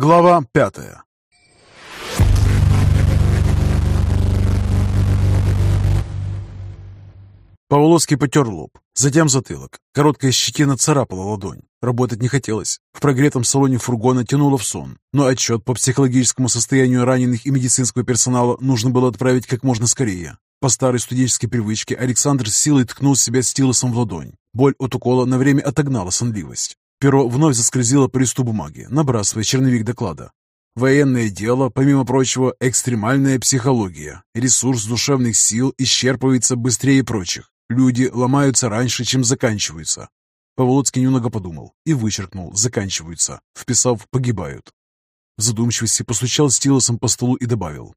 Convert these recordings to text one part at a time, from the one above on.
Глава пятая Павловский потер лоб, затем затылок. Короткая щетина царапала ладонь. Работать не хотелось. В прогретом салоне фургона тянуло в сон, но отчет по психологическому состоянию раненых и медицинского персонала нужно было отправить как можно скорее. По старой студенческой привычке Александр с силой ткнул себя стилусом в ладонь. Боль от укола на время отогнала сонливость. Перо вновь заскользило по листу бумаги, набрасывая черновик доклада. Военное дело, помимо прочего, экстремальная психология. Ресурс душевных сил исчерпывается быстрее прочих. Люди ломаются раньше, чем заканчиваются. Поволоцкий немного подумал и вычеркнул «заканчиваются», вписав «погибают». В задумчивости постучал стилусом по столу и добавил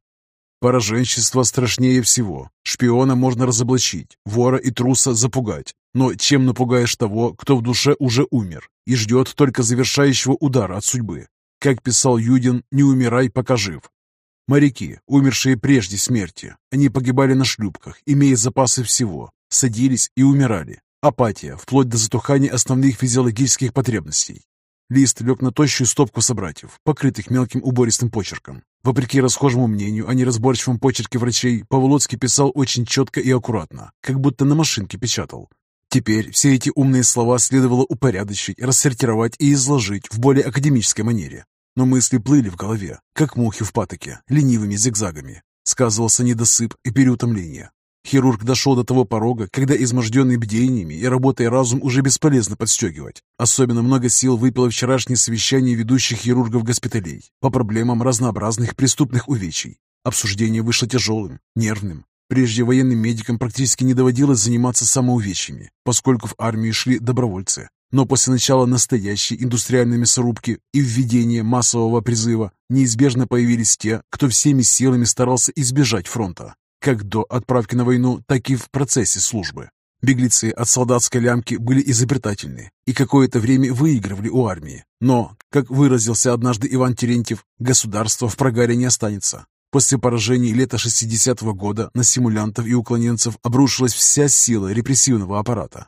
Пораженчество страшнее всего. Шпиона можно разоблачить, вора и труса запугать. Но чем напугаешь того, кто в душе уже умер и ждет только завершающего удара от судьбы? Как писал Юдин, не умирай, пока жив. Моряки, умершие прежде смерти, они погибали на шлюпках, имея запасы всего, садились и умирали. Апатия, вплоть до затухания основных физиологических потребностей. Лист лег на тощую стопку собратьев, покрытых мелким убористым почерком. Вопреки расхожему мнению о неразборчивом почерке врачей, Павлоцкий писал очень четко и аккуратно, как будто на машинке печатал. Теперь все эти умные слова следовало упорядочить, рассортировать и изложить в более академической манере. Но мысли плыли в голове, как мухи в патоке, ленивыми зигзагами. Сказывался недосып и переутомление. Хирург дошел до того порога, когда изможденный бдениями и работой разум уже бесполезно подстегивать. Особенно много сил выпило вчерашнее совещание ведущих хирургов госпиталей по проблемам разнообразных преступных увечий. Обсуждение вышло тяжелым, нервным. Прежде военным медикам практически не доводилось заниматься самоувечьями, поскольку в армию шли добровольцы. Но после начала настоящей индустриальной мясорубки и введения массового призыва неизбежно появились те, кто всеми силами старался избежать фронта как до отправки на войну, так и в процессе службы. Беглецы от солдатской лямки были изобретательны и какое-то время выигрывали у армии. Но, как выразился однажды Иван Терентьев, государство в прогаре не останется. После поражений лета 60-го года на симулянтов и уклоненцев обрушилась вся сила репрессивного аппарата.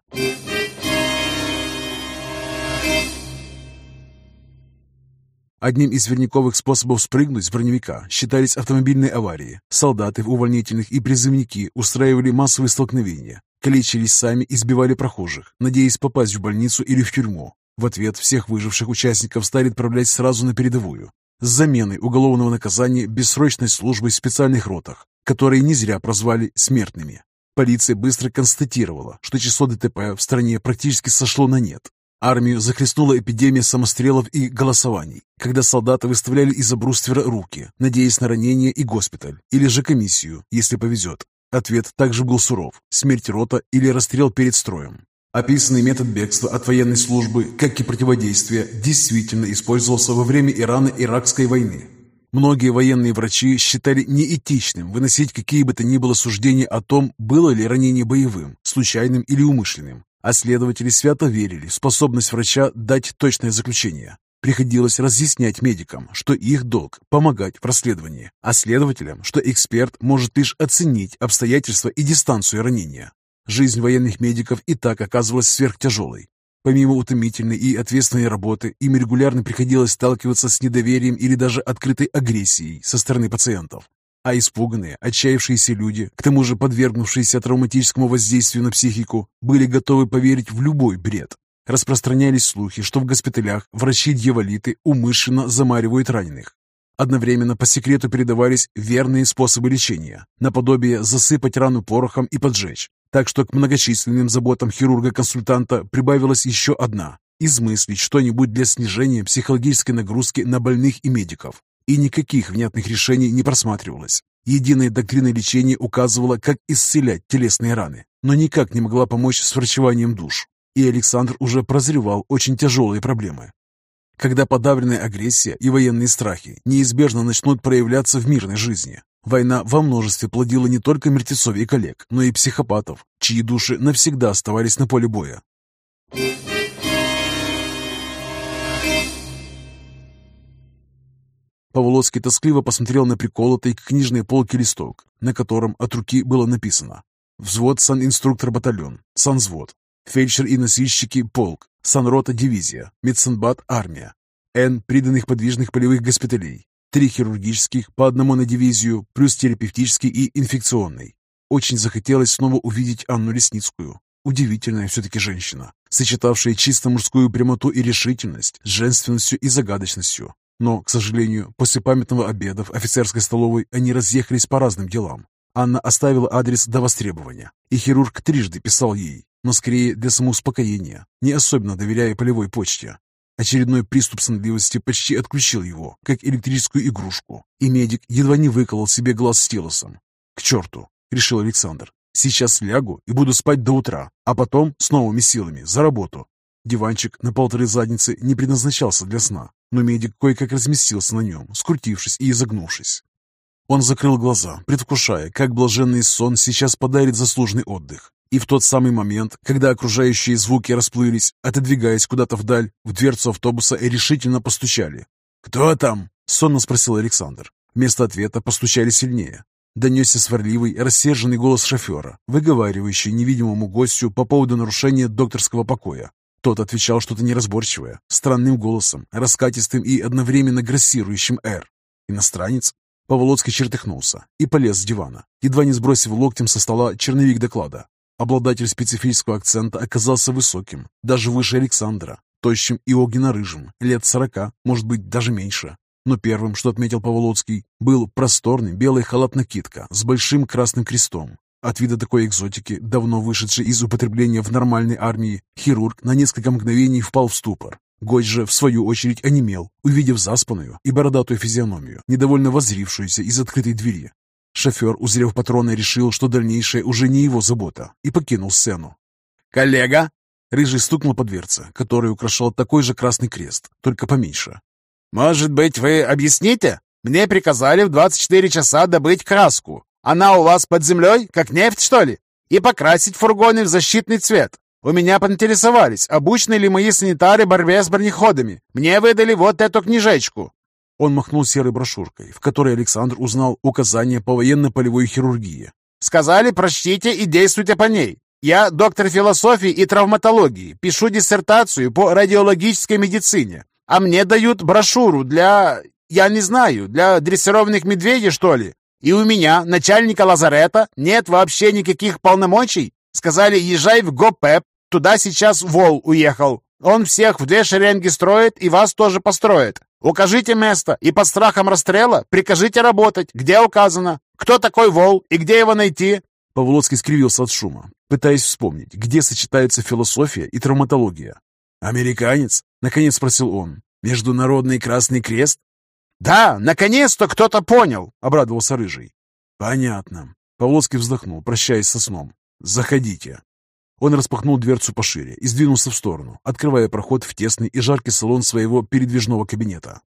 Одним из верниковых способов спрыгнуть с броневика считались автомобильные аварии. Солдаты в увольнительных и призывники устраивали массовые столкновения, калечились сами и сбивали прохожих, надеясь попасть в больницу или в тюрьму. В ответ всех выживших участников стали отправлять сразу на передовую с заменой уголовного наказания бессрочной службой в специальных ротах, которые не зря прозвали «смертными». Полиция быстро констатировала, что число ДТП в стране практически сошло на нет, Армию захлестнула эпидемия самострелов и голосований, когда солдаты выставляли из-за бруствера руки, надеясь на ранение и госпиталь, или же комиссию, если повезет. Ответ также был суров – смерть рота или расстрел перед строем. Описанный метод бегства от военной службы, как и противодействия, действительно использовался во время Ирано-Иракской войны. Многие военные врачи считали неэтичным выносить какие бы то ни было суждения о том, было ли ранение боевым, случайным или умышленным, а следователи свято верили в способность врача дать точное заключение. Приходилось разъяснять медикам, что их долг – помогать в расследовании, а следователям, что эксперт может лишь оценить обстоятельства и дистанцию ранения. Жизнь военных медиков и так оказывалась сверхтяжелой. Помимо утомительной и ответственной работы, им регулярно приходилось сталкиваться с недоверием или даже открытой агрессией со стороны пациентов. А испуганные, отчаявшиеся люди, к тому же подвергнувшиеся травматическому воздействию на психику, были готовы поверить в любой бред. Распространялись слухи, что в госпиталях врачи-дьяволиты умышленно замаривают раненых. Одновременно по секрету передавались верные способы лечения, наподобие засыпать рану порохом и поджечь. Так что к многочисленным заботам хирурга-консультанта прибавилась еще одна – измыслить что-нибудь для снижения психологической нагрузки на больных и медиков и никаких внятных решений не просматривалось. Единая доктрина лечения указывала, как исцелять телесные раны, но никак не могла помочь с врачеванием душ. И Александр уже прозревал очень тяжелые проблемы. Когда подавленная агрессия и военные страхи неизбежно начнут проявляться в мирной жизни, война во множестве плодила не только мертвецов и коллег, но и психопатов, чьи души навсегда оставались на поле боя. Павлоцкий тоскливо посмотрел на приколотый к книжной полке листок, на котором от руки было написано «Взвод санинструктор батальон, санзвод, фельдшер и носильщики полк, санрота дивизия, медсанбат армия». N приданных подвижных полевых госпиталей, три хирургических, по одному на дивизию, плюс терапевтический и инфекционный. Очень захотелось снова увидеть Анну Лесницкую. Удивительная все-таки женщина, сочетавшая чисто мужскую прямоту и решительность с женственностью и загадочностью. Но, к сожалению, после памятного обеда в офицерской столовой они разъехались по разным делам. Анна оставила адрес до востребования, и хирург трижды писал ей, но скорее для самоуспокоения, не особенно доверяя полевой почте. Очередной приступ сонливости почти отключил его, как электрическую игрушку, и медик едва не выколол себе глаз стилусом. «К черту!» — решил Александр. Сейчас лягу и буду спать до утра, а потом с новыми силами за работу. Диванчик на полторы задницы не предназначался для сна, но медик кое-как разместился на нем, скрутившись и изогнувшись. Он закрыл глаза, предвкушая, как блаженный сон сейчас подарит заслуженный отдых. И в тот самый момент, когда окружающие звуки расплылись, отодвигаясь куда-то вдаль, в дверцу автобуса решительно постучали. «Кто там?» — сонно спросил Александр. Вместо ответа постучали сильнее. Донесся сварливый, рассерженный голос шофера, выговаривающий невидимому гостю по поводу нарушения докторского покоя. Тот отвечал что-то неразборчивое, странным голосом, раскатистым и одновременно грассирующим «Р». Иностранец? Поволоцкий чертыхнулся и полез с дивана, едва не сбросив локтем со стола черновик доклада. Обладатель специфического акцента оказался высоким, даже выше Александра, тощим и огненно-рыжим, лет сорока, может быть, даже меньше. Но первым, что отметил Поволоцкий, был просторный белый халат-накидка с большим красным крестом. От вида такой экзотики, давно вышедшей из употребления в нормальной армии, хирург на несколько мгновений впал в ступор. Гость же, в свою очередь, онемел, увидев заспанную и бородатую физиономию, недовольно воззрившуюся из открытой двери. Шофер, узрев патрона, решил, что дальнейшее уже не его забота, и покинул сцену. «Коллега!» Рыжий стукнул по дверце, которой украшал такой же красный крест, только поменьше. «Может быть, вы объясните? Мне приказали в 24 часа добыть краску. Она у вас под землей, как нефть, что ли? И покрасить фургоны в защитный цвет. У меня поинтересовались, обучены ли мои санитары борьбе с бронеходами. Мне выдали вот эту книжечку». Он махнул серой брошюркой, в которой Александр узнал указания по военно-полевой хирургии. «Сказали, прочтите и действуйте по ней. Я доктор философии и травматологии, пишу диссертацию по радиологической медицине. А мне дают брошюру для... я не знаю, для дрессированных медведей, что ли? И у меня, начальника лазарета, нет вообще никаких полномочий. Сказали, езжай в ГОПЭП, туда сейчас Вол уехал. Он всех в две шеренги строит и вас тоже построит. Укажите место и под страхом расстрела прикажите работать, где указано. Кто такой Вол и где его найти?» Павлоцкий скривился от шума, пытаясь вспомнить, где сочетаются философия и травматология. «Американец?» — наконец спросил он. «Международный Красный Крест?» «Да, наконец-то кто-то понял!» — обрадовался Рыжий. «Понятно». Павлоцкий вздохнул, прощаясь со сном. «Заходите». Он распахнул дверцу пошире и сдвинулся в сторону, открывая проход в тесный и жаркий салон своего передвижного кабинета.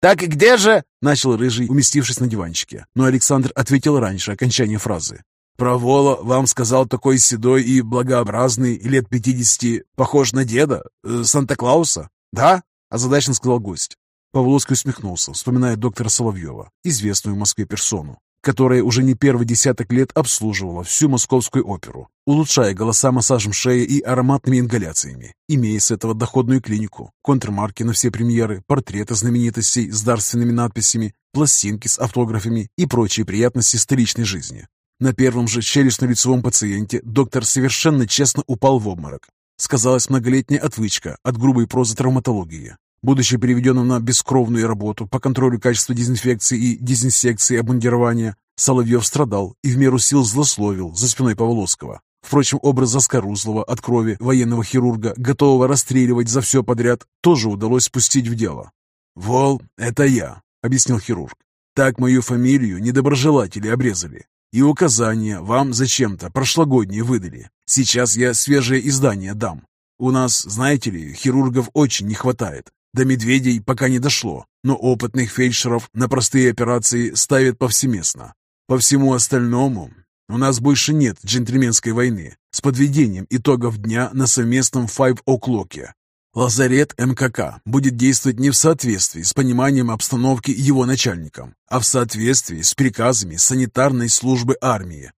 «Так где же?» — начал Рыжий, уместившись на диванчике. Но Александр ответил раньше окончания фразы. Про Вола вам сказал такой седой и благообразный, лет пятидесяти, похож на деда, э, Санта-Клауса? Да? Озадаченно сказал гость. Павловский усмехнулся, вспоминая доктора Соловьева, известную в Москве персону, которая уже не первый десяток лет обслуживала всю московскую оперу, улучшая голоса массажем шеи и ароматными ингаляциями, имея с этого доходную клинику, контрмарки на все премьеры, портреты знаменитостей с дарственными надписями, пластинки с автографами и прочие приятности столичной жизни. На первом же челюстно-лицевом пациенте доктор совершенно честно упал в обморок. Сказалась многолетняя отвычка от грубой прозы травматологии. Будучи переведенным на бескровную работу по контролю качества дезинфекции и дезинсекции обмундирования, Соловьев страдал и в меру сил злословил за спиной Павловского. Впрочем, образ заскорузлого от крови военного хирурга, готового расстреливать за все подряд, тоже удалось спустить в дело. «Вол, это я», — объяснил хирург. «Так мою фамилию недоброжелатели обрезали. И указания вам зачем-то прошлогодние выдали. Сейчас я свежее издание дам. У нас, знаете ли, хирургов очень не хватает. До медведей пока не дошло, но опытных фельдшеров на простые операции ставят повсеместно. По всему остальному у нас больше нет джентльменской войны с подведением итогов дня на совместном Five O'Clock'е. Лазарет МКК будет действовать не в соответствии с пониманием обстановки его начальником, а в соответствии с приказами санитарной службы армии.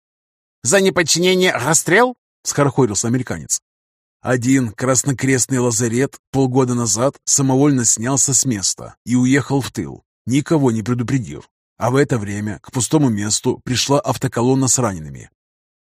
«За неподчинение расстрел?» — скорохорился американец. Один краснокрестный лазарет полгода назад самовольно снялся с места и уехал в тыл, никого не предупредив. А в это время к пустому месту пришла автоколонна с ранеными.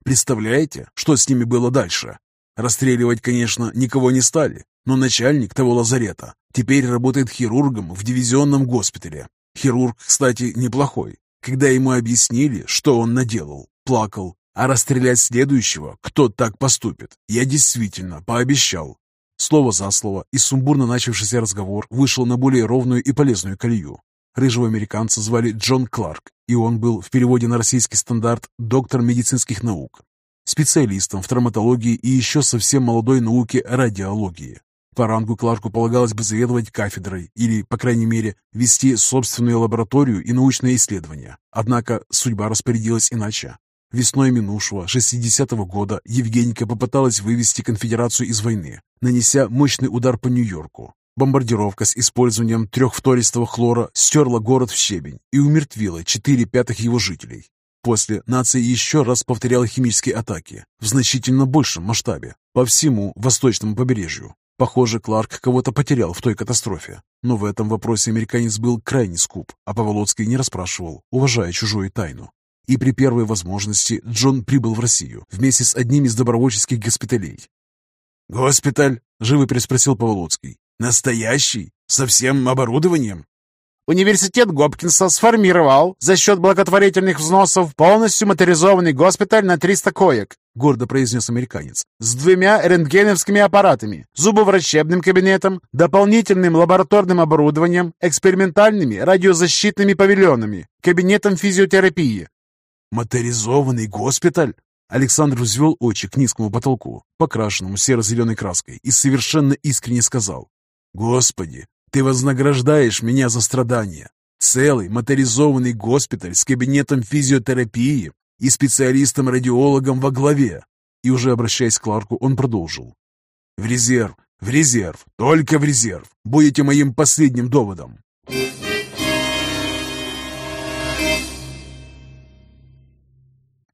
Представляете, что с ними было дальше? Расстреливать, конечно, никого не стали, но начальник того лазарета теперь работает хирургом в дивизионном госпитале. Хирург, кстати, неплохой. Когда ему объяснили, что он наделал, плакал, а расстрелять следующего, кто так поступит, я действительно пообещал. Слово за слово, и сумбурно начавшийся разговор вышел на более ровную и полезную колею. Рыжего американца звали Джон Кларк, и он был в переводе на российский стандарт доктор медицинских наук, специалистом в травматологии и еще совсем молодой науке радиологии. По рангу Кларку полагалось бы заведовать кафедрой или, по крайней мере, вести собственную лабораторию и научные исследования. Однако судьба распорядилась иначе. Весной минувшего 60-го года Евгеника попыталась вывести конфедерацию из войны, нанеся мощный удар по Нью-Йорку. Бомбардировка с использованием трехфтористого хлора стерла город в щебень и умертвила четыре пятых его жителей. После нация еще раз повторяла химические атаки в значительно большем масштабе по всему восточному побережью. Похоже, Кларк кого-то потерял в той катастрофе. Но в этом вопросе американец был крайне скуп, а Поволоцкий не расспрашивал, уважая чужую тайну. И при первой возможности Джон прибыл в Россию вместе с одним из добровольческих госпиталей. «Госпиталь?» – живо переспросил Поволоцкий. Настоящий? Со всем оборудованием? Университет Гопкинса сформировал за счет благотворительных взносов полностью моторизованный госпиталь на 300 коек, гордо произнес американец, с двумя рентгеновскими аппаратами, зубоврачебным кабинетом, дополнительным лабораторным оборудованием, экспериментальными радиозащитными павильонами, кабинетом физиотерапии. Моторизованный госпиталь? Александр взвел очи к низкому потолку, покрашенному серо-зеленой краской, и совершенно искренне сказал. Господи, Ты вознаграждаешь меня за страдания. Целый моторизованный госпиталь с кабинетом физиотерапии и специалистом-радиологом во главе. И уже обращаясь к Кларку, он продолжил. В резерв, в резерв, только в резерв. Будете моим последним доводом.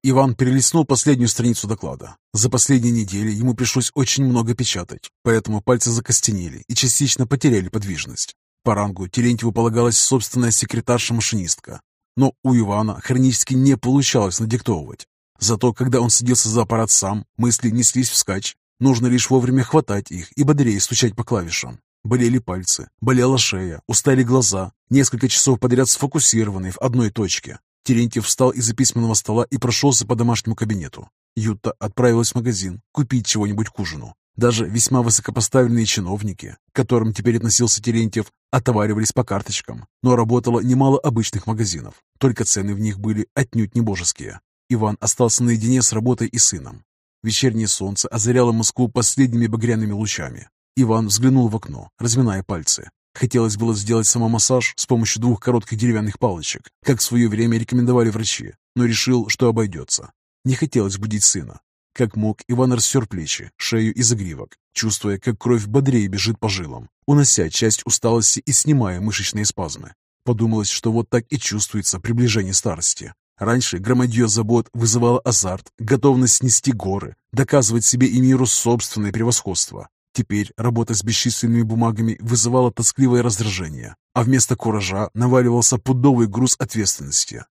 Иван перелистнул последнюю страницу доклада. За последние недели ему пришлось очень много печатать, поэтому пальцы закостенели и частично потеряли подвижность. По рангу Терентьеву полагалась собственная секретарша-машинистка, но у Ивана хронически не получалось надиктовывать. Зато, когда он садился за аппарат сам, мысли неслись вскачь. Нужно лишь вовремя хватать их и бодрее стучать по клавишам. Болели пальцы, болела шея, устали глаза, несколько часов подряд сфокусированные в одной точке. Терентьев встал из-за письменного стола и прошелся по домашнему кабинету. Юта отправилась в магазин купить чего-нибудь к ужину. Даже весьма высокопоставленные чиновники, к которым теперь относился Терентьев, отоваривались по карточкам, но работало немало обычных магазинов, только цены в них были отнюдь не божеские. Иван остался наедине с работой и сыном. Вечернее солнце озаряло Москву последними багряными лучами. Иван взглянул в окно, разминая пальцы. Хотелось было сделать самомассаж с помощью двух коротких деревянных палочек, как в свое время рекомендовали врачи, но решил, что обойдется. Не хотелось будить сына. Как мог, Иван растер плечи, шею и загривок, чувствуя, как кровь бодрее бежит по жилам, унося часть усталости и снимая мышечные спазмы. Подумалось, что вот так и чувствуется приближение старости. Раньше громадье забот вызывало азарт, готовность снести горы, доказывать себе и миру собственное превосходство. Теперь работа с бесчисленными бумагами вызывала тоскливое раздражение, а вместо куража наваливался пудовый груз ответственности.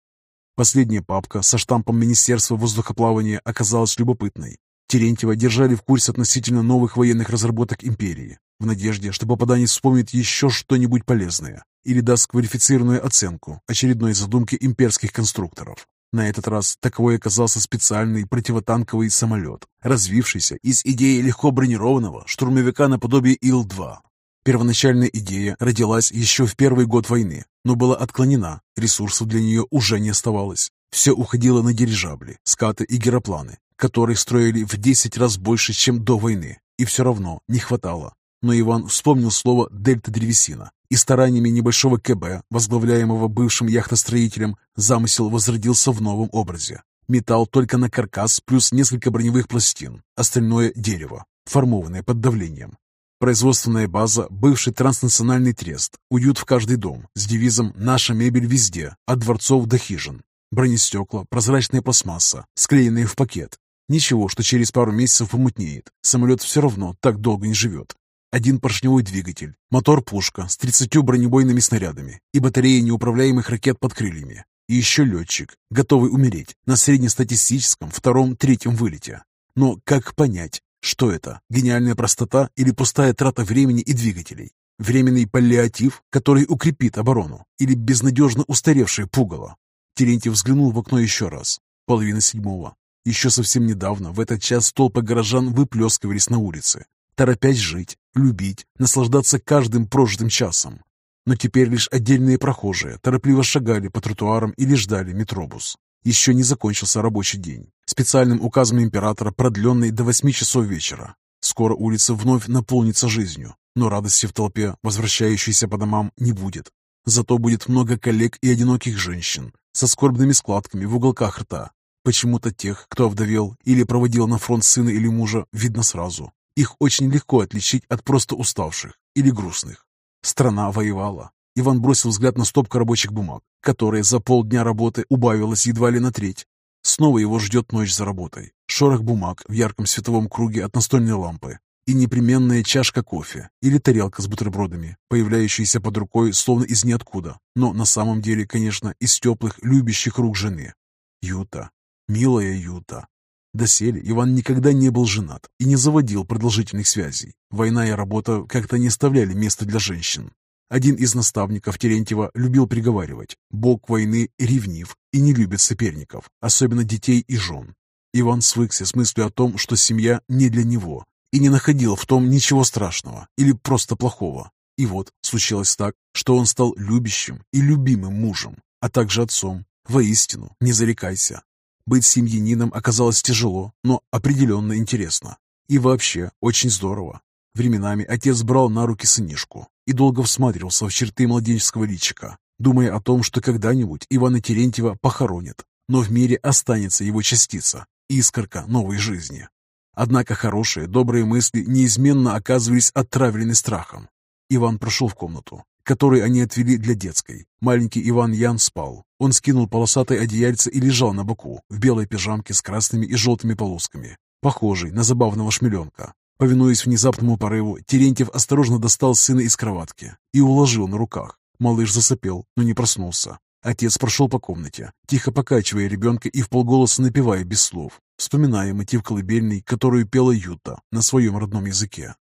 Последняя папка со штампом Министерства воздухоплавания оказалась любопытной. Терентьева держали в курсе относительно новых военных разработок империи, в надежде, что попаданец вспомнит еще что-нибудь полезное или даст квалифицированную оценку очередной задумки имперских конструкторов. На этот раз таковой оказался специальный противотанковый самолет, развившийся из идеи легко бронированного штурмовика наподобие Ил-2. Первоначальная идея родилась еще в первый год войны, но была отклонена, ресурсов для нее уже не оставалось. Все уходило на дирижабли, скаты и геропланы, которых строили в 10 раз больше, чем до войны, и все равно не хватало. Но Иван вспомнил слово «дельта-древесина», и стараниями небольшого КБ, возглавляемого бывшим яхтостроителем, замысел возродился в новом образе. Металл только на каркас плюс несколько броневых пластин, остальное – дерево, формованное под давлением. Производственная база – бывший транснациональный трест, уют в каждый дом, с девизом «Наша мебель везде, от дворцов до хижин». Бронестекла, прозрачная пластмасса, склеенные в пакет. Ничего, что через пару месяцев помутнеет. Самолет все равно так долго не живет. Один поршневой двигатель, мотор-пушка с 30 бронебойными снарядами и батарея неуправляемых ракет под крыльями. И еще летчик, готовый умереть на среднестатистическом втором-третьем вылете. Но как понять, что это, гениальная простота или пустая трата времени и двигателей? Временный паллиатив, который укрепит оборону, или безнадежно устаревшее пугало? Терентьев взглянул в окно еще раз. Половина седьмого. Еще совсем недавно в этот час толпы горожан выплескивались на улице, торопясь жить, любить, наслаждаться каждым прожитым часом. Но теперь лишь отдельные прохожие торопливо шагали по тротуарам или ждали метробус. Еще не закончился рабочий день, специальным указом императора продленный до восьми часов вечера. Скоро улица вновь наполнится жизнью, но радости в толпе, возвращающейся по домам, не будет. Зато будет много коллег и одиноких женщин со скорбными складками в уголках рта. Почему-то тех, кто овдовел или проводил на фронт сына или мужа, видно сразу. Их очень легко отличить от просто уставших или грустных. Страна воевала. Иван бросил взгляд на стопку рабочих бумаг, которая за полдня работы убавилась едва ли на треть. Снова его ждет ночь за работой. Шорох бумаг в ярком световом круге от настольной лампы и непременная чашка кофе или тарелка с бутербродами, появляющаяся под рукой словно из ниоткуда, но на самом деле, конечно, из теплых, любящих рук жены. Юта, милая Юта, Доселе Иван никогда не был женат и не заводил продолжительных связей. Война и работа как-то не оставляли места для женщин. Один из наставников Терентьева любил приговаривать «Бог войны ревнив и не любит соперников, особенно детей и жен». Иван свыкся с мыслью о том, что семья не для него, и не находил в том ничего страшного или просто плохого. И вот случилось так, что он стал любящим и любимым мужем, а также отцом. Воистину, не зарекайся, быть семьянином оказалось тяжело, но определенно интересно. И вообще очень здорово. Временами отец брал на руки сынишку и долго всматривался в черты младенческого личика, думая о том, что когда-нибудь Ивана Терентьева похоронят, но в мире останется его частица, искорка новой жизни. Однако хорошие, добрые мысли неизменно оказывались отравлены страхом. Иван прошел в комнату, которую они отвели для детской. Маленький Иван Ян спал. Он скинул полосатое одеяльце и лежал на боку, в белой пижамке с красными и желтыми полосками, похожий на забавного шмеленка. Повинуясь внезапному порыву, Терентьев осторожно достал сына из кроватки и уложил на руках. Малыш засопел, но не проснулся. Отец прошел по комнате, тихо покачивая ребенка и вполголоса напевая без слов, вспоминая мотив колыбельной, которую пела Юта на своем родном языке.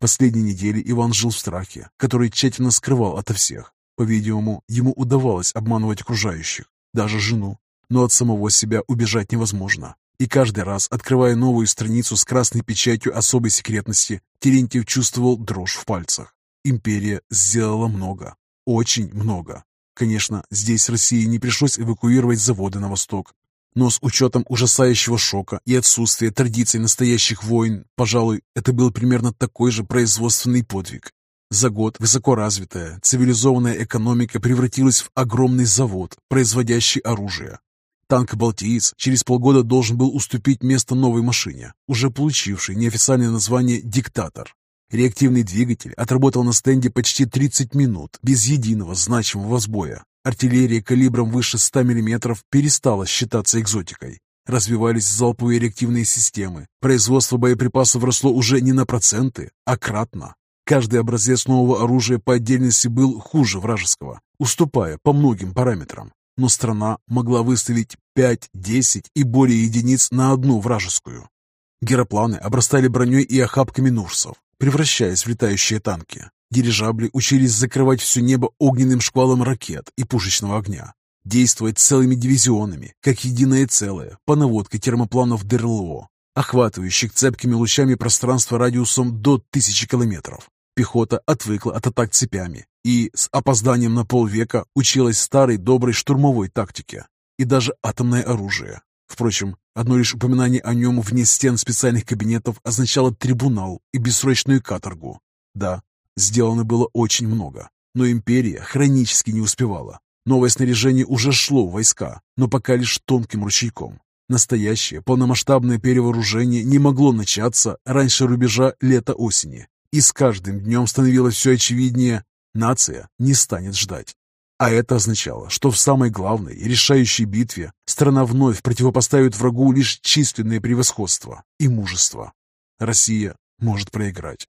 Последние недели Иван жил в страхе, который тщательно скрывал ото всех. По-видимому, ему удавалось обманывать окружающих, даже жену. Но от самого себя убежать невозможно. И каждый раз, открывая новую страницу с красной печатью особой секретности, Терентьев чувствовал дрожь в пальцах. Империя сделала много, очень много. Конечно, здесь России не пришлось эвакуировать заводы на восток, но с учетом ужасающего шока и отсутствия традиций настоящих войн, пожалуй, это был примерно такой же производственный подвиг. За год высокоразвитая, цивилизованная экономика превратилась в огромный завод, производящий оружие. Танк «Балтиец» через полгода должен был уступить место новой машине, уже получившей неофициальное название «Диктатор». Реактивный двигатель отработал на стенде почти 30 минут без единого значимого сбоя, Артиллерия калибром выше 100 мм перестала считаться экзотикой. Развивались залповые реактивные системы. Производство боеприпасов росло уже не на проценты, а кратно. Каждый образец нового оружия по отдельности был хуже вражеского, уступая по многим параметрам. Но страна могла выставить 5, 10 и более единиц на одну вражескую. Геропланы обрастали броней и охапками нурсов, превращаясь в летающие танки. Дирижабли учились закрывать все небо огненным шквалом ракет и пушечного огня, действовать целыми дивизионами, как единое целое, по наводке термопланов ДРЛО, охватывающих цепкими лучами пространство радиусом до тысячи километров. Пехота отвыкла от атак цепями и с опозданием на полвека училась старой доброй штурмовой тактике и даже атомное оружие. Впрочем, одно лишь упоминание о нем вне стен специальных кабинетов означало трибунал и бессрочную каторгу. Да, Сделано было очень много, но империя хронически не успевала. Новое снаряжение уже шло в войска, но пока лишь тонким ручейком. Настоящее полномасштабное перевооружение не могло начаться раньше рубежа лета-осени. И с каждым днем становилось все очевиднее, нация не станет ждать. А это означало, что в самой главной и решающей битве страна вновь противопоставит врагу лишь численное превосходство и мужество. Россия может проиграть.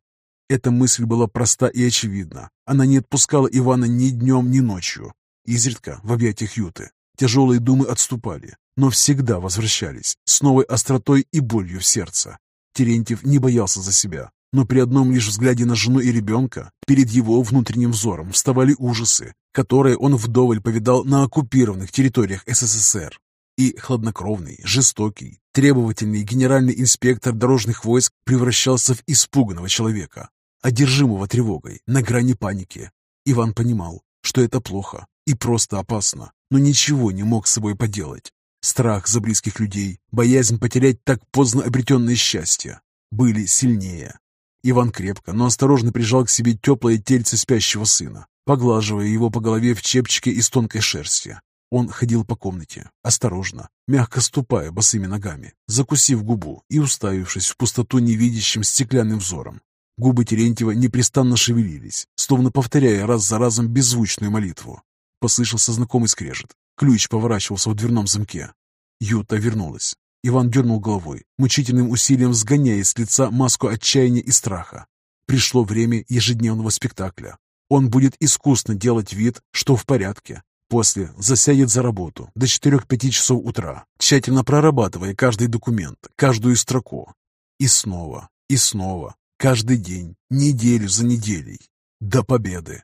Эта мысль была проста и очевидна. Она не отпускала Ивана ни днем, ни ночью. Изредка в объятиях Юты тяжелые думы отступали, но всегда возвращались с новой остротой и болью в сердце. Терентьев не боялся за себя, но при одном лишь взгляде на жену и ребенка перед его внутренним взором вставали ужасы, которые он вдоволь повидал на оккупированных территориях СССР. И хладнокровный, жестокий, требовательный генеральный инспектор дорожных войск превращался в испуганного человека, одержимого тревогой, на грани паники. Иван понимал, что это плохо и просто опасно, но ничего не мог с собой поделать. Страх за близких людей, боязнь потерять так поздно обретенное счастье были сильнее. Иван крепко, но осторожно прижал к себе теплое тельце спящего сына, поглаживая его по голове в чепчике из тонкой шерсти. Он ходил по комнате, осторожно, мягко ступая босыми ногами, закусив губу и уставившись в пустоту невидящим стеклянным взором. Губы Терентьева непрестанно шевелились, словно повторяя раз за разом беззвучную молитву. Послышался знакомый скрежет. Ключ поворачивался в дверном замке. Юта вернулась. Иван дернул головой, мучительным усилием сгоняя с лица маску отчаяния и страха. Пришло время ежедневного спектакля. Он будет искусно делать вид, что в порядке. После засядет за работу до 4-5 часов утра, тщательно прорабатывая каждый документ, каждую строку. И снова, и снова, каждый день, неделю за неделей, до победы.